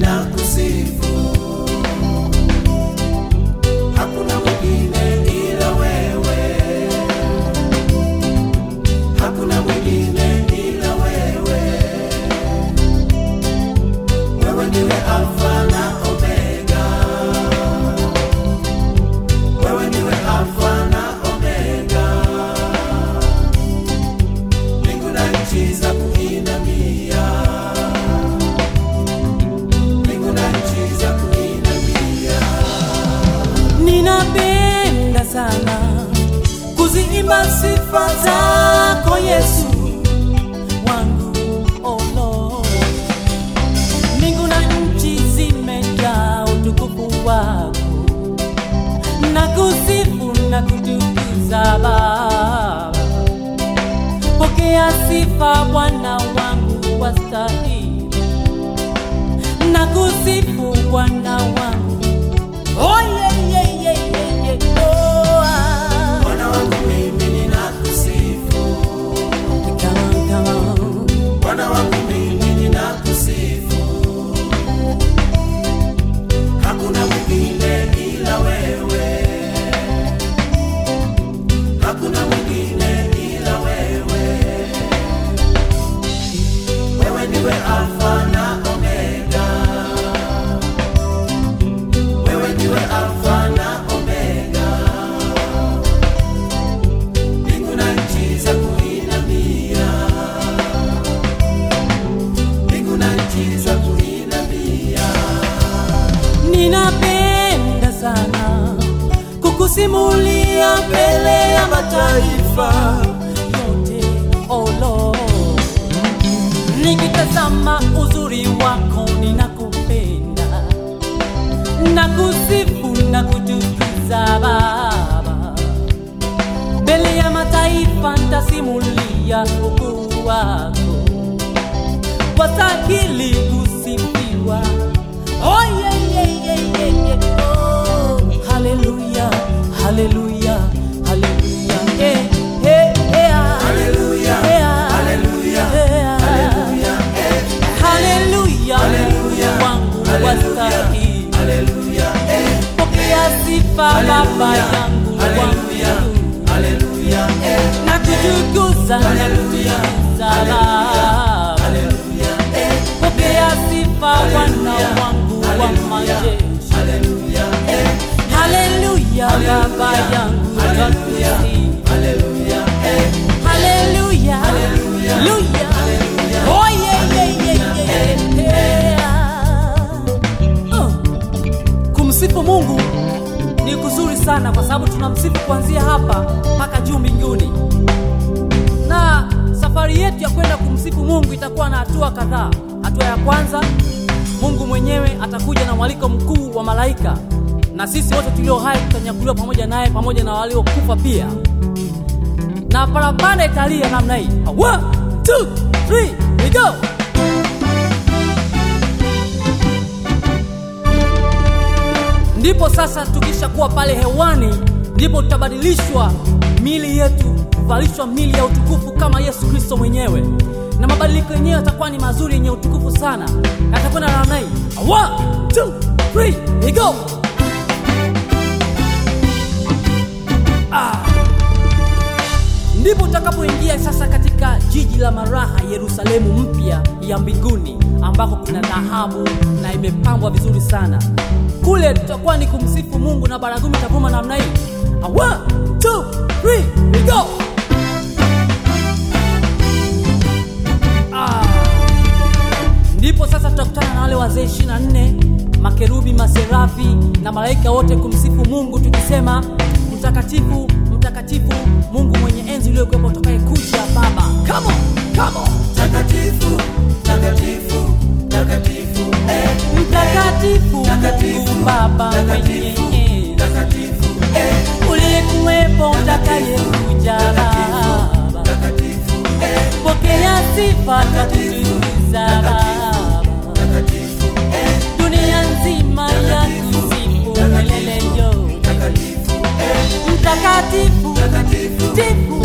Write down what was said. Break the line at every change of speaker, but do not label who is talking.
Nina. Sifa zako Yesu wangu oh Lord. Na nchi zimejaa utukufu wako na kusifu na kutukuza Baba. Pokea sifa Bwana wangu wastahili na kusifu Bwana wangu Oh, Ninapenda sana kukusimulia mbele ya mataifa Nikitazama uzuri wako ninakupenda na kusifu na kutukuza Baba. Mbele ya mataifa ntasimulia ukuu wako wastahili kusifiwa. Oh, yeah, yeah, yeah, yeah, yeah. Oh, hallelujah, hallelujah, Baba
Hallelujah,
yangu
hallelujah,
wangu
hallelujah, eh,
na kutukuza na
Hallelujah,
kutukuza Baba.
hallelujah, eh,
Pokea sifa Bwana wangu wa
hallelujah,
majeshi.
hallelujah, eh,
Haleluya Baba yangu
hallelujah,
twakusifu.
hallelujah, eh,
Haleluya. Haleluya. Sana kwa sababu tunamsifu kuanzia hapa mpaka juu mbinguni, na safari yetu ya kwenda kumsifu Mungu itakuwa na hatua kadhaa. Hatua ya kwanza, Mungu mwenyewe atakuja na mwaliko mkuu wa malaika, na sisi wote tulio hai tutanyakuliwa pamoja naye, pamoja na waliokufa pia na parapanda italia namna hii. One, two, three, we go. Ndipo sasa tukishakuwa pale hewani, ndipo tutabadilishwa mili yetu kuvalishwa mili ya utukufu kama Yesu Kristo mwenyewe, na mabadiliko yenyewe yatakuwa ni mazuri yenye utukufu sana, yatakwenda na namna hii. Two, three, we go. ndipo utakapoingia sasa katika jiji la maraha Yerusalemu mpya ya mbinguni ambako kuna dhahabu na imepambwa vizuri sana. Kule tutakuwa ni kumsifu Mungu na baragumu itavuma namna hii. Two, three, we go! Ah. Ndipo sasa tutakutana na wale wazee 24 makerubi, maserafi na malaika wote kumsifu Mungu tukisema mtakatifu, mtakatifu Mungu mwenye enzi uliokuwepo utakaye sifa katuza Baba, dunia nzima ya kusifu milele mtakatifu tifu